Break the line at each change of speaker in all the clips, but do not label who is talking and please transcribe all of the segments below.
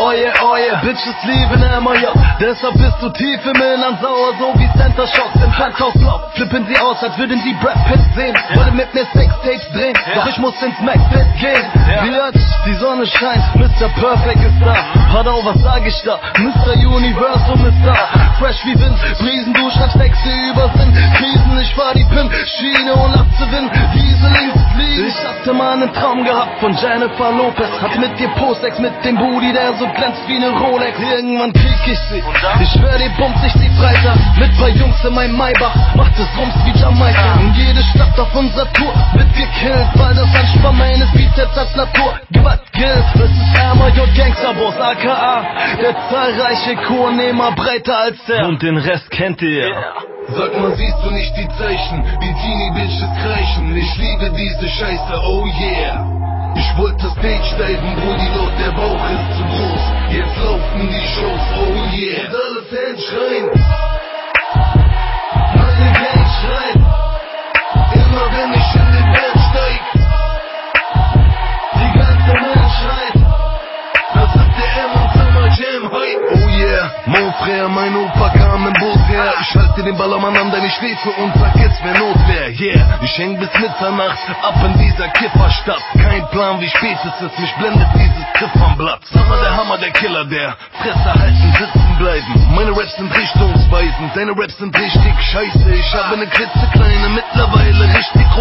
Oh yeah, oh yeah, Bitches lieben immer, ja Deshalb bist du tief im Innern sauer, so wie Center Shocks im Penthouse-Block Flippen sie aus, als würden sie Brad Pitt sehen. Wollte mit mir Sextapes drehen, doch ich muss ins Mac-Pit gehen. Biatch, die Sonne scheint, Mr. Perfect ist da. Pardon, was sag ich da? Mr. Universum ist da. Fresh wie Wind, Briesen, du schreibst Texte über Sinn. Krisen, ich fahr die Pimp-Schiene und lass zu Wind Diese hatte mal einen Traum gehabt von Jennifer Lopez Hatte mit dir Post-Ex mit dem Booty, der so glänzt wie ne Rolex. Irgendwann krieg ich sie. Ich schwör, die bumst ich sie Freitag. Mit paar Jungs in meinem Maybach. Macht es Rums wie Jamaika. Und jede Stadt auf unserer Tour wird gekillt. Weil das Anspann meines Bizeps als Natur Gewalt gilt. Es ist MJ Gangsterboss, aka. Der zahlreiche Co-Nehmer breiter als der. Und den Rest kennt ihr. Yeah.
Sag mal, siehst du nicht die Zeichen? Die Teenie-Bitches kreischen. Ich liebe diese Scheiße, oh yeah. Ich wollte Stage diven, Brudi, doch der Bauch ist zu groß. Jetzt laufen die Shows, oh yeah. Und alle Fans schreien. Mon frère, mein Opa kam im Boot her. Ich halte den Ballermann an deine Schläfe und sag jetzt, wer Notwehr. Yeah, ich häng bis Mitternacht ab in dieser Kifferstadt. Kein Plan, wie spät es ist, mich blendet dieses Ziffernblatt. Summer der Hammer, der Killer, der Fresse halten, sitzen bleiben. Meine Raps sind richtungsweisend, deine Raps sind richtig scheiße. Ich habe ne klitzekleine, richtig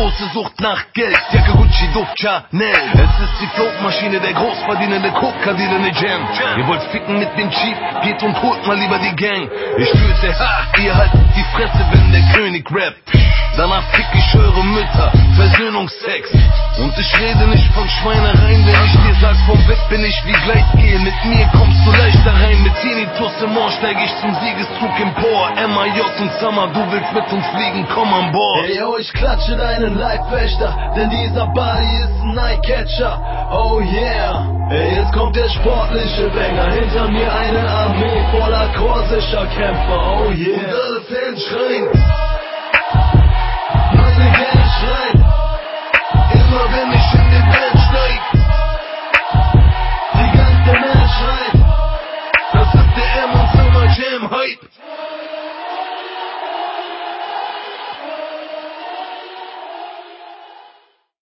große Sucht nach Geld. Jacke Gucci, Duft Chanel. Es ist die Flugmaschine, der großverdienende Coca-Dealende Jam. Ihr wollt ficken mit dem Chief, geht und holt mal lieber die Gang. Ich töte, ha, ihr haltet die Fresse, wenn der König rappt. Danach fick ich eure Mütter, Versöhnungsex. Und ich rede nicht von Schweinereien, wenn ich dir sag, vom Bett bin ich wie Gleitgel. Mit mir kommst du leichter rein, Tinnitus im Ohr steig ich zum Siegeszug empor. MIJ und Summer, du willst mit uns fliegen, komm an Bord.
Hey yo, ich klatsche deinen Leibwächter, denn dieser Body ist ein Eyecatcher. Oh yeah. Ey, jetzt kommt der sportliche Banger, hinter mir eine Armee voller korsischer Kämpfer, oh yeah.
Und alle Fans schreien.